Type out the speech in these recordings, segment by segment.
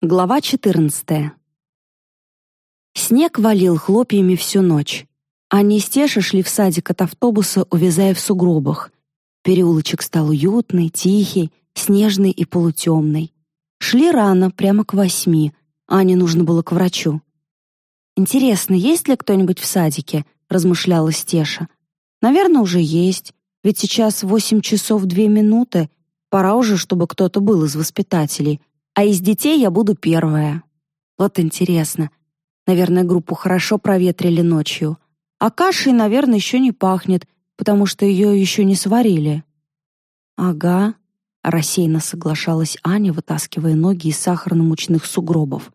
Глава 14. Снег валил хлопьями всю ночь. Они с Тешей шли в садик от автобуса, увязая в сугробах. Переулочек стал уютный, тихий, снежный и полутемный. Шли рано, прямо к восьми. Ане нужно было к врачу. «Интересно, есть ли кто-нибудь в садике?» — размышляла Стеша. «Наверное, уже есть, ведь сейчас восемь часов две минуты. Пора уже, чтобы кто-то был из воспитателей, а из детей я буду первая. Вот интересно. Наверное, группу хорошо проветрили ночью. А кашей, наверное, еще не пахнет, потому что ее еще не сварили. Ага, рассеянно соглашалась Аня, вытаскивая ноги из сахарно-мучных сугробов.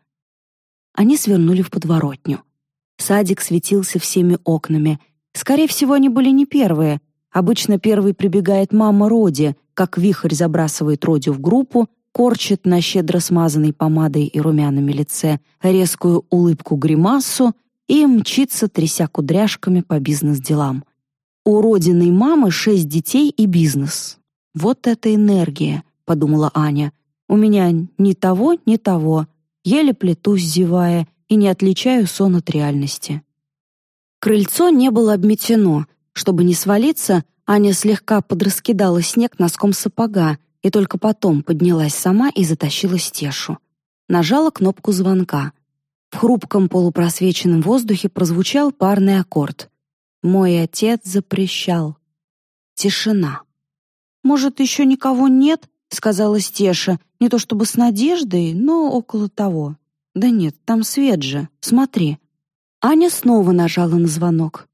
Они свернули в подворотню. Садик светился всеми окнами. Скорее всего, они были не первые. Обычно первый прибегает мама Роди, как вихрь забрасывает Родю в группу, корчит на щедро смазанной помадой и румянами лице резкую улыбку-гримасу и мчится, тряся кудряшками по бизнес-делам. У родиной мамы шесть детей и бизнес. Вот это энергия, подумала Аня. У меня ни того, ни того. Еле плетусь, зевая, и не отличаю сон от реальности. Крыльцо не было обметено. Чтобы не свалиться, Аня слегка подраскидала снег носком сапога, и только потом поднялась сама и затащила стешу. Нажала кнопку звонка. В хрупком полупросвеченном воздухе прозвучал парный аккорд. «Мой отец запрещал». Тишина. «Может, еще никого нет?» — сказала Стеша, не то чтобы с надеждой, но около того. «Да нет, там свет же, смотри». Аня снова нажала на звонок.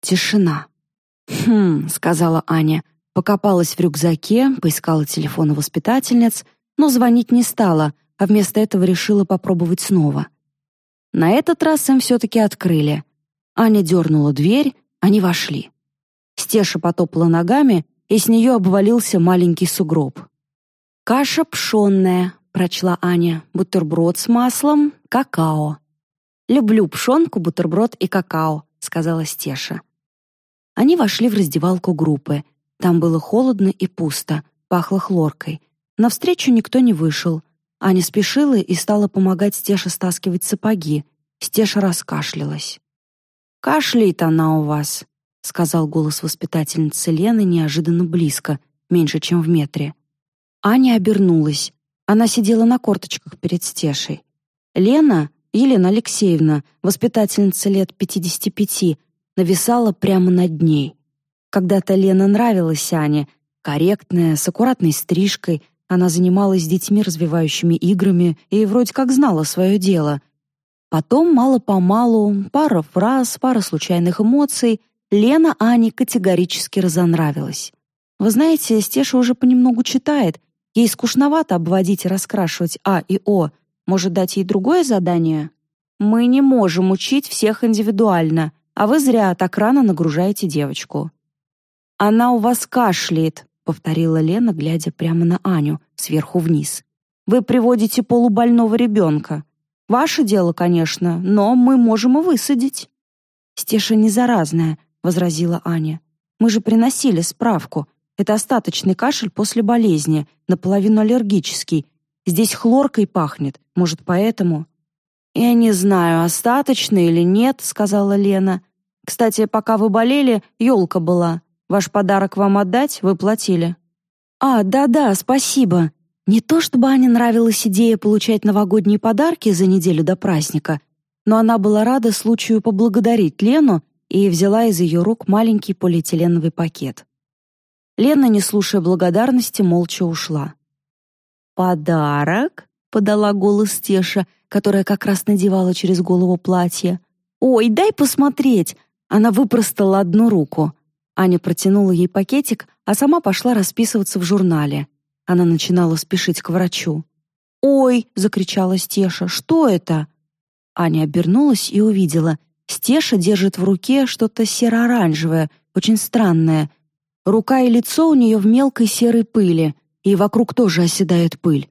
Тишина. «Хм», — сказала Аня, — Покопалась в рюкзаке, поискала телефон воспитательниц, но звонить не стала, а вместо этого решила попробовать снова. На этот раз им все-таки открыли. Аня дернула дверь, они вошли. Стеша потопала ногами, и с нее обвалился маленький сугроб. «Каша пшенная», — прочла Аня, «бутерброд с маслом, какао». «Люблю пшенку, бутерброд и какао», — сказала Стеша. Они вошли в раздевалку группы — там было холодно и пусто, пахло хлоркой. Навстречу никто не вышел. Аня спешила и стала помогать Стеше стаскивать сапоги. Стеша раскашлялась. «Кашляет она у вас», — сказал голос воспитательницы Лены неожиданно близко, меньше, чем в метре. Аня обернулась. Она сидела на корточках перед Стешей. Лена, Елена Алексеевна, воспитательница лет 55, нависала прямо над ней. Когда-то Лена нравилась Ане, корректная, с аккуратной стрижкой, она занималась с детьми развивающими играми и вроде как знала свое дело. Потом, мало-помалу, пара фраз, пара случайных эмоций, Лена Ане категорически разонравилась. Вы знаете, Стеша уже понемногу читает. Ей скучновато обводить и раскрашивать А и О. Может, дать ей другое задание? Мы не можем учить всех индивидуально, а вы зря так рано нагружаете девочку. «Она у вас кашляет», — повторила Лена, глядя прямо на Аню, сверху вниз. «Вы приводите полубольного ребенка. Ваше дело, конечно, но мы можем и высадить». «Стеша не заразная», — возразила Аня. «Мы же приносили справку. Это остаточный кашель после болезни, наполовину аллергический. Здесь хлоркой пахнет, может, поэтому...» «Я не знаю, остаточный или нет», — сказала Лена. «Кстати, пока вы болели, елка была. Ваш подарок вам отдать? Вы платили». «А, да-да, спасибо». Не то чтобы Ане нравилась идея получать новогодние подарки за неделю до праздника, но она была рада случаю поблагодарить Лену и взяла из ее рук маленький полиэтиленовый пакет. Лена, не слушая благодарности, молча ушла. «Подарок?» — подала голос Теша, которая как раз надевала через голову платье. «Ой, дай посмотреть!» Она выпростала одну руку. Аня протянула ей пакетик, а сама пошла расписываться в журнале. Она начинала спешить к врачу. «Ой!» — закричала Стеша. «Что это?» Аня обернулась и увидела. Стеша держит в руке что-то серо-оранжевое, очень странное. Рука и лицо у нее в мелкой серой пыли, и вокруг тоже оседает пыль.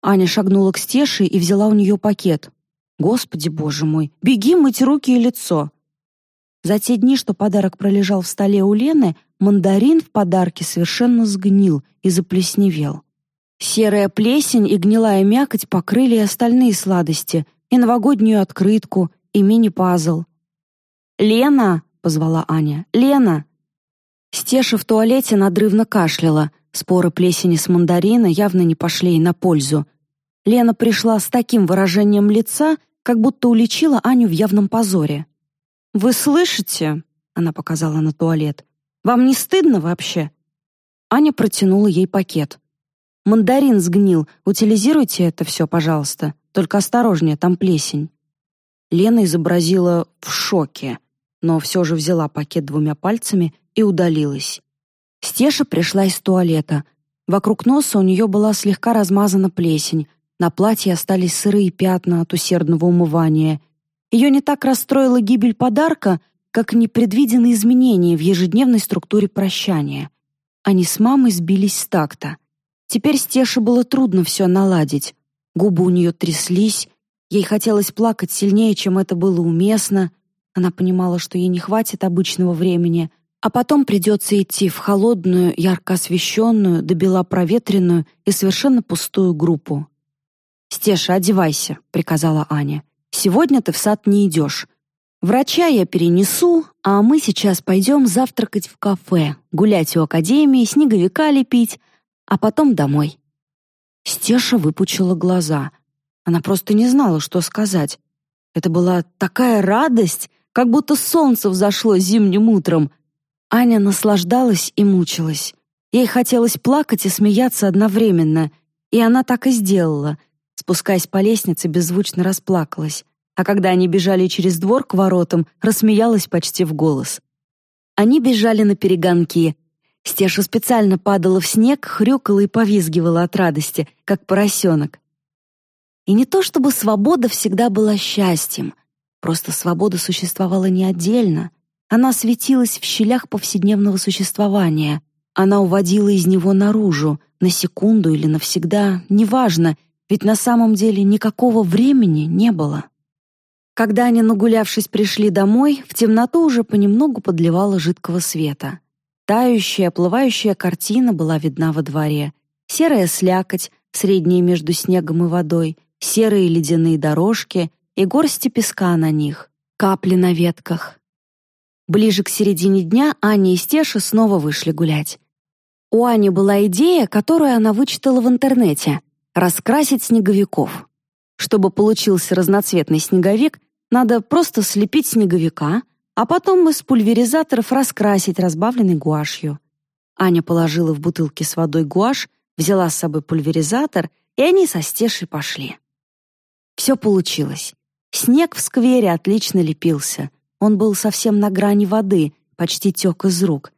Аня шагнула к Стеше и взяла у нее пакет. «Господи, боже мой! Беги мыть руки и лицо!» За те дни, что подарок пролежал в столе у Лены, мандарин в подарке совершенно сгнил и заплесневел. Серая плесень и гнилая мякоть покрыли и остальные сладости, и новогоднюю открытку, и мини-пазл. «Лена!» — позвала Аня. «Лена!» Стеша в туалете надрывно кашляла. Споры плесени с мандарина явно не пошли ей на пользу. Лена пришла с таким выражением лица, как будто уличила Аню в явном позоре. «Вы слышите?» — она показала на туалет. «Вам не стыдно вообще?» Аня протянула ей пакет. Мандарин сгнил. Утилизируйте это все, пожалуйста. Только осторожнее, там плесень». Лена изобразила в шоке, но все же взяла пакет двумя пальцами и удалилась. Стеша пришла из туалета. Вокруг носа у нее была слегка размазана плесень, на платье остались сырые пятна от усердного умывания. Ее не так расстроила гибель подарка, как непредвиденные изменения в ежедневной структуре прощания. Они с мамой сбились с такта. Теперь Стеше было трудно все наладить. Губы у нее тряслись, ей хотелось плакать сильнее, чем это было уместно. Она понимала, что ей не хватит обычного времени, а потом придется идти в холодную, ярко освещенную, до бела проветренную и совершенно пустую группу. «Стеша, одевайся», — приказала Аня. «Сегодня ты в сад не идешь. Врача я перенесу, а мы сейчас пойдем завтракать в кафе, гулять у академии, снеговика лепить, а потом домой». Стеша выпучила глаза. Она просто не знала, что сказать. Это была такая радость, как будто солнце взошло зимним утром. Аня наслаждалась и мучилась. Ей хотелось плакать и смеяться одновременно, и она так и сделала. Спускаясь по лестнице, беззвучно расплакалась, а когда они бежали через двор к воротам, рассмеялась почти в голос. Они бежали на перегонки, Стеша специально падала в снег, хрюкала и повизгивала от радости, как поросенок. И не то чтобы свобода всегда была счастьем, просто свобода существовала не отдельно. Она светилась в щелях повседневного существования. Она уводила из него наружу, на секунду или навсегда, неважно, ведь на самом деле никакого времени не было. Когда они, нагулявшись, пришли домой, в темноту уже понемногу подливало жидкого света — Тающая, плывающая картина была видна во дворе. Серая слякоть, средняя между снегом и водой, серые ледяные дорожки и горсти песка на них, капли на ветках. Ближе к середине дня Аня и Стеша снова вышли гулять. У Ани была идея, которую она вычитала в интернете — раскрасить снеговиков. Чтобы получился разноцветный снеговик, надо просто слепить снеговика — а потом из пульверизаторов раскрасить разбавленной гуашью. Аня положила в бутылки с водой гуашь, взяла с собой пульверизатор, и они со Стешей пошли. Все получилось. Снег в сквере отлично лепился. Он был совсем на грани воды, почти тек из рук.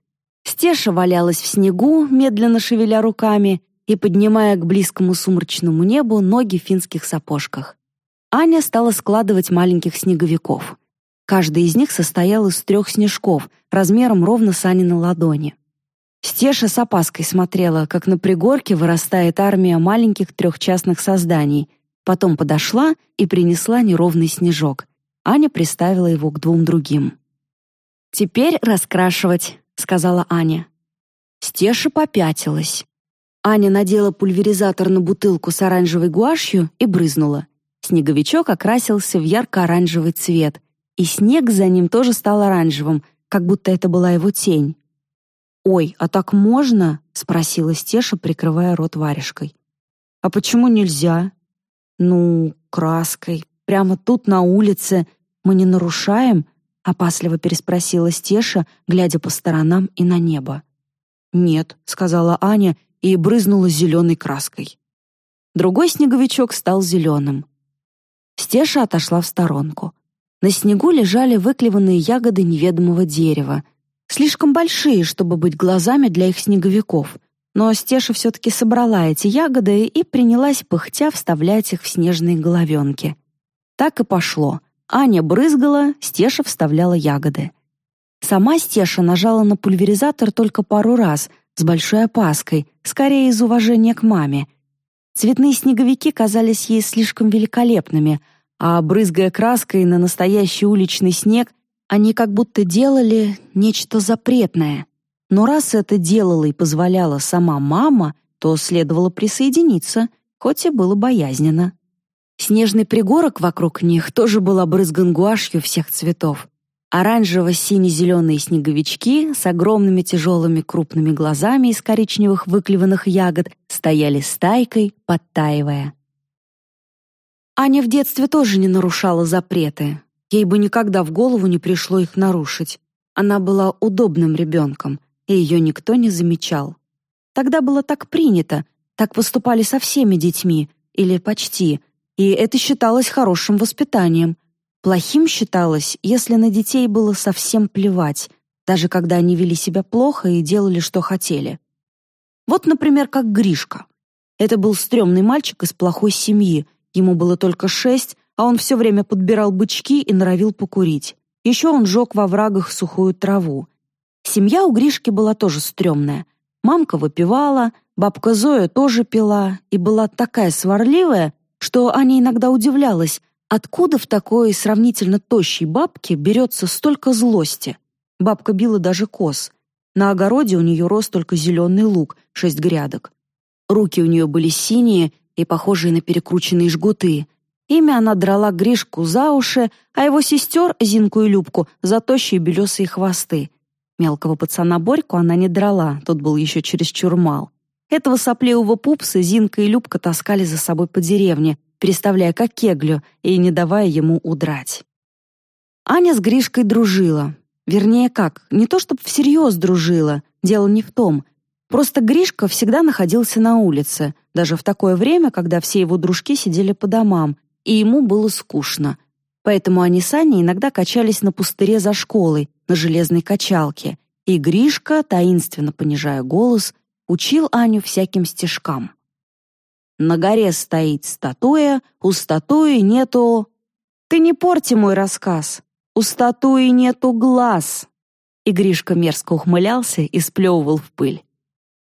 Стеша валялась в снегу, медленно шевеля руками и поднимая к близкому сумрачному небу ноги в финских сапожках. Аня стала складывать маленьких снеговиков — Каждый из них состоял из трех снежков, размером ровно с Анины ладони. Стеша с опаской смотрела, как на пригорке вырастает армия маленьких трехчастных созданий. Потом подошла и принесла неровный снежок. Аня приставила его к двум другим. «Теперь раскрашивать», — сказала Аня. Стеша попятилась. Аня надела пульверизатор на бутылку с оранжевой гуашью и брызнула. Снеговичок окрасился в ярко-оранжевый цвет — и снег за ним тоже стал оранжевым, как будто это была его тень. «Ой, а так можно?» — спросила Стеша, прикрывая рот варежкой. «А почему нельзя?» «Ну, краской. Прямо тут, на улице. Мы не нарушаем?» — опасливо переспросила Стеша, глядя по сторонам и на небо. «Нет», — сказала Аня и брызнула зеленой краской. Другой снеговичок стал зеленым. Стеша отошла в сторонку. На снегу лежали выклеванные ягоды неведомого дерева, слишком большие, чтобы быть глазами для их снеговиков. Но Стеша все-таки собрала эти ягоды и принялась пыхтя вставлять их в снежные головенки. Так и пошло. Аня брызгала, Стеша вставляла ягоды. Сама Стеша нажала на пульверизатор только пару раз, с большой опаской, скорее из уважения к маме. Цветные снеговики казались ей слишком великолепными — а брызгая краской на настоящий уличный снег, они как будто делали нечто запретное. Но раз это делала и позволяла сама мама, то следовало присоединиться, хоть и было боязненно. Снежный пригорок вокруг них тоже был обрызган гуашью всех цветов. Оранжево-сине-зеленые снеговички с огромными тяжелыми крупными глазами из коричневых выклеванных ягод стояли стайкой, подтаивая. Аня в детстве тоже не нарушала запреты. Ей бы никогда в голову не пришло их нарушить. Она была удобным ребенком, и ее никто не замечал. Тогда было так принято, так поступали со всеми детьми, или почти, и это считалось хорошим воспитанием — Плохим считалось, если на детей было совсем плевать, даже когда они вели себя плохо и делали, что хотели. Вот, например, как Гришка. Это был стрёмный мальчик из плохой семьи. Ему было только шесть, а он все время подбирал бычки и норовил покурить. Еще он жег во врагах сухую траву. Семья у Гришки была тоже стрёмная. Мамка выпивала, бабка Зоя тоже пила и была такая сварливая, что Аня иногда удивлялась, Откуда в такой сравнительно тощей бабке берется столько злости? Бабка била даже коз. На огороде у нее рос только зеленый лук, шесть грядок. Руки у нее были синие и похожие на перекрученные жгуты. Ими она драла Гришку за уши, а его сестер, Зинку и Любку, за тощие белесые хвосты. Мелкого пацана Борьку она не драла, тот был еще чересчур мал. Этого сопливого пупса Зинка и Любка таскали за собой по деревне, переставляя как кеглю и не давая ему удрать. Аня с Гришкой дружила. Вернее, как, не то чтобы всерьез дружила, дело не в том. Просто Гришка всегда находился на улице, даже в такое время, когда все его дружки сидели по домам, и ему было скучно. Поэтому они с Аней иногда качались на пустыре за школой, на железной качалке, и Гришка, таинственно понижая голос, учил Аню всяким стишкам. На горе стоит статуя, у статуи нету... Ты не порти мой рассказ. У статуи нету глаз. И Гришка мерзко ухмылялся и сплевывал в пыль.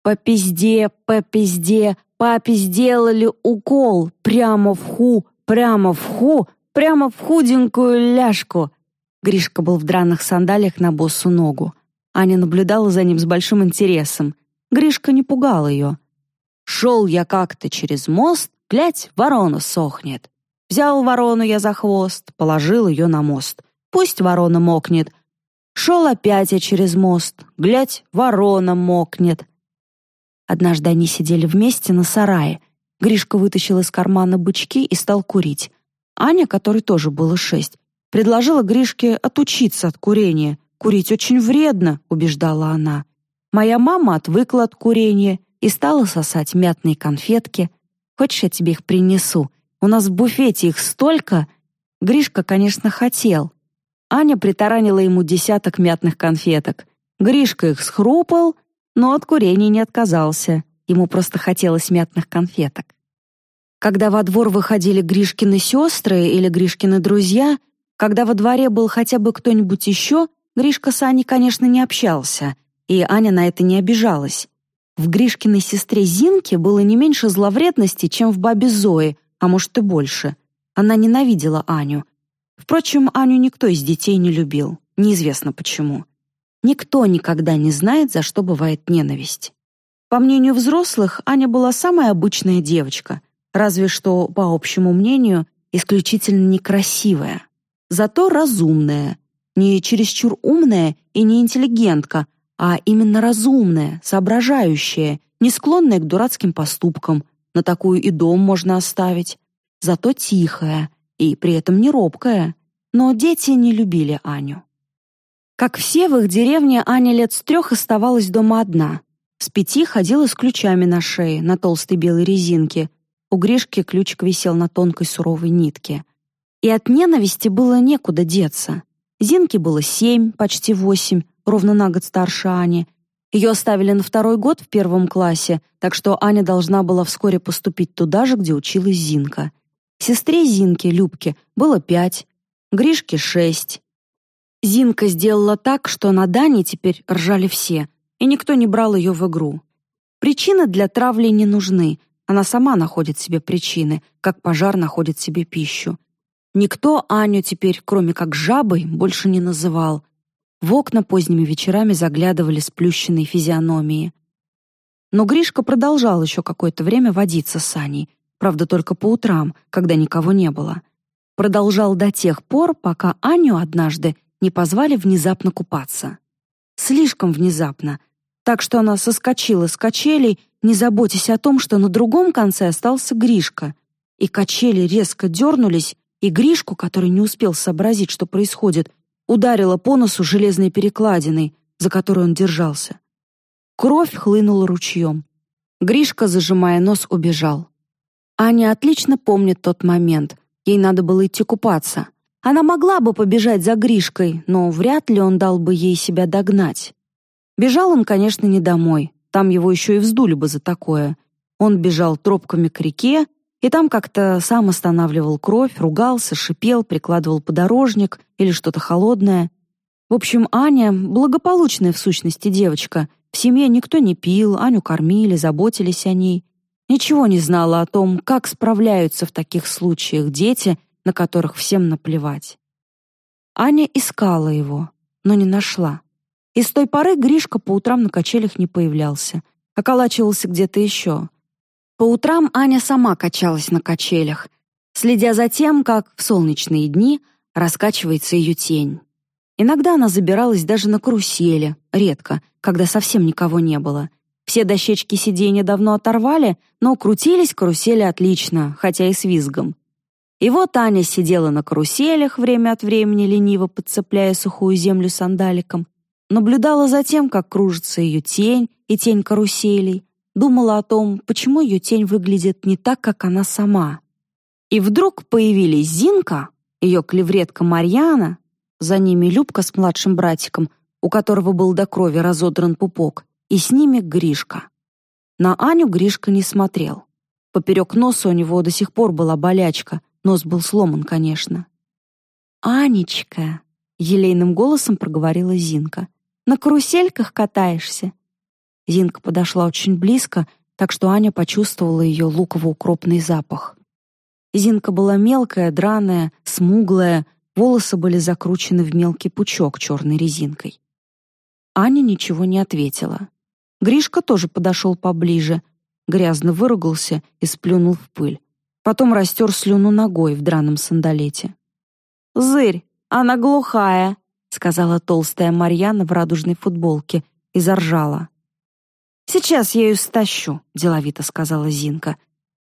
По пизде, по пизде, папе сделали укол прямо в ху, прямо в ху, прямо в худенькую ляжку. Гришка был в драных сандалиях на босу ногу. Аня наблюдала за ним с большим интересом. Гришка не пугал ее. Шел я как-то через мост, глядь, ворона сохнет. Взял ворону я за хвост, положил ее на мост. Пусть ворона мокнет. Шел опять я через мост, глядь, ворона мокнет. Однажды они сидели вместе на сарае. Гришка вытащил из кармана бычки и стал курить. Аня, которой тоже было шесть, предложила Гришке отучиться от курения. «Курить очень вредно», — убеждала она. «Моя мама отвыкла от курения, и стала сосать мятные конфетки. «Хочешь, я тебе их принесу? У нас в буфете их столько!» Гришка, конечно, хотел. Аня притаранила ему десяток мятных конфеток. Гришка их схрупал, но от курения не отказался. Ему просто хотелось мятных конфеток. Когда во двор выходили Гришкины сестры или Гришкины друзья, когда во дворе был хотя бы кто-нибудь еще, Гришка с Аней, конечно, не общался, и Аня на это не обижалась. В Гришкиной сестре Зинке было не меньше зловредности, чем в бабе Зои, а может и больше. Она ненавидела Аню. Впрочем, Аню никто из детей не любил. Неизвестно почему. Никто никогда не знает, за что бывает ненависть. По мнению взрослых, Аня была самая обычная девочка, разве что, по общему мнению, исключительно некрасивая. Зато разумная, не чересчур умная и не интеллигентка, а именно разумная, соображающая, не склонная к дурацким поступкам. На такую и дом можно оставить. Зато тихая и при этом не робкая. Но дети не любили Аню. Как все в их деревне, Аня лет с трех оставалась дома одна. С пяти ходила с ключами на шее, на толстой белой резинке. У Гришки ключик висел на тонкой суровой нитке. И от ненависти было некуда деться. Зинке было семь, почти восемь, ровно на год старше Ани. Ее оставили на второй год в первом классе, так что Аня должна была вскоре поступить туда же, где училась Зинка. Сестре Зинки, Любке, было пять, Гришке шесть. Зинка сделала так, что на Дане теперь ржали все, и никто не брал ее в игру. Причины для травли не нужны, она сама находит себе причины, как пожар находит себе пищу. Никто Аню теперь, кроме как жабой, больше не называл — в окна поздними вечерами заглядывали сплющенные физиономии. Но Гришка продолжал еще какое-то время водиться с Аней, правда, только по утрам, когда никого не было. Продолжал до тех пор, пока Аню однажды не позвали внезапно купаться. Слишком внезапно, так что она соскочила с качелей, не заботясь о том, что на другом конце остался Гришка. И качели резко дернулись, и Гришку, который не успел сообразить, что происходит, ударила по носу железной перекладиной, за которую он держался. Кровь хлынула ручьем. Гришка, зажимая нос, убежал. Аня отлично помнит тот момент. Ей надо было идти купаться. Она могла бы побежать за Гришкой, но вряд ли он дал бы ей себя догнать. Бежал он, конечно, не домой. Там его еще и вздули бы за такое. Он бежал тропками к реке, и там как-то сам останавливал кровь, ругался, шипел, прикладывал подорожник или что-то холодное. В общем, Аня — благополучная в сущности девочка. В семье никто не пил, Аню кормили, заботились о ней. Ничего не знала о том, как справляются в таких случаях дети, на которых всем наплевать. Аня искала его, но не нашла. И с той поры Гришка по утрам на качелях не появлялся, околачивался где-то еще. По утрам Аня сама качалась на качелях, следя за тем, как в солнечные дни раскачивается ее тень. Иногда она забиралась даже на карусели, редко, когда совсем никого не было. Все дощечки сиденья давно оторвали, но крутились карусели отлично, хотя и с визгом. И вот Аня сидела на каруселях, время от времени лениво подцепляя сухую землю сандаликом, наблюдала за тем, как кружится ее тень и тень каруселей, думала о том, почему ее тень выглядит не так, как она сама. И вдруг появились Зинка, ее клевретка Марьяна, за ними Любка с младшим братиком, у которого был до крови разодран пупок, и с ними Гришка. На Аню Гришка не смотрел. Поперек носа у него до сих пор была болячка, нос был сломан, конечно. «Анечка», — елейным голосом проговорила Зинка, на карусельках катаешься?» Зинка подошла очень близко, так что Аня почувствовала ее луково-укропный запах. Зинка была мелкая, драная, смуглая, волосы были закручены в мелкий пучок черной резинкой. Аня ничего не ответила. Гришка тоже подошел поближе, грязно выругался и сплюнул в пыль. Потом растер слюну ногой в драном сандалете. «Зырь, она глухая!» сказала толстая Марьяна в радужной футболке и заржала. «Сейчас я ее стащу», — деловито сказала Зинка.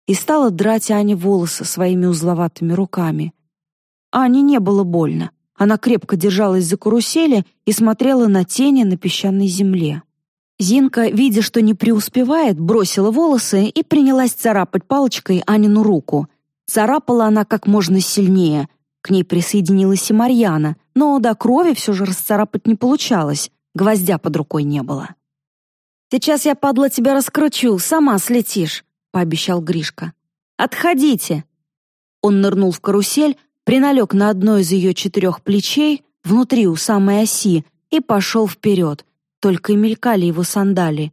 И стала драть Ане волосы своими узловатыми руками. Ане не было больно. Она крепко держалась за карусели и смотрела на тени на песчаной земле. Зинка, видя, что не преуспевает, бросила волосы и принялась царапать палочкой Анину руку. Царапала она как можно сильнее, к ней присоединилась и Марьяна, но до крови все же расцарапать не получалось, гвоздя под рукой не было. «Сейчас я, падла, тебя раскручу, сама слетишь», — пообещал Гришка. «Отходите!» Он нырнул в карусель, приналег на одно из ее четырех плечей, внутри у самой оси, и пошел вперед, только и мелькали его сандали.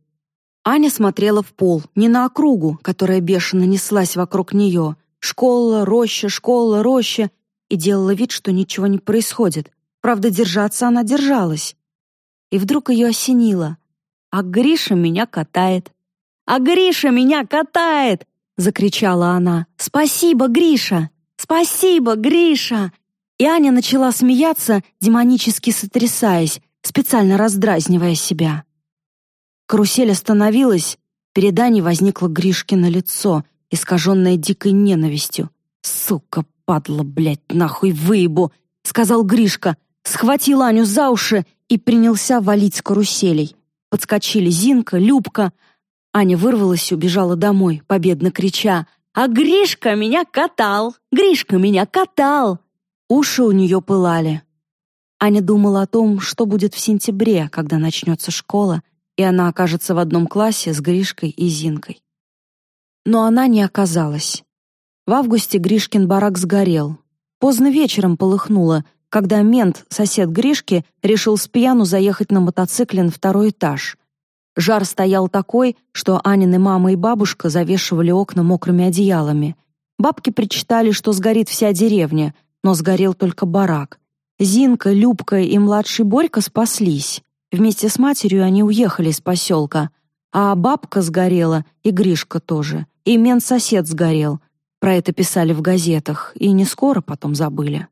Аня смотрела в пол, не на округу, которая бешено неслась вокруг нее. Школа, роща, школа, роща, и делала вид, что ничего не происходит. Правда, держаться она держалась. И вдруг ее осенило. «А Гриша меня катает!» «А Гриша меня катает!» — закричала она. «Спасибо, Гриша! Спасибо, Гриша!» И Аня начала смеяться, демонически сотрясаясь, специально раздразнивая себя. Карусель остановилась, перед Аней возникло Гришкино лицо, искаженное дикой ненавистью. «Сука, падла, блядь, нахуй выебу!» — сказал Гришка, схватил Аню за уши и принялся валить с каруселей. Подскочили Зинка, Любка. Аня вырвалась убежала домой, победно крича «А Гришка меня катал! Гришка меня катал!» Уши у нее пылали. Аня думала о том, что будет в сентябре, когда начнется школа, и она окажется в одном классе с Гришкой и Зинкой. Но она не оказалась. В августе Гришкин барак сгорел. Поздно вечером полыхнуло, когда мент, сосед Гришки, решил с пьяну заехать на мотоцикле на второй этаж. Жар стоял такой, что Анины мама и бабушка завешивали окна мокрыми одеялами. Бабки причитали, что сгорит вся деревня, но сгорел только барак. Зинка, Любка и младший Борька спаслись. Вместе с матерью они уехали из поселка. А бабка сгорела, и Гришка тоже, и мен-сосед сгорел. Про это писали в газетах, и не скоро потом забыли.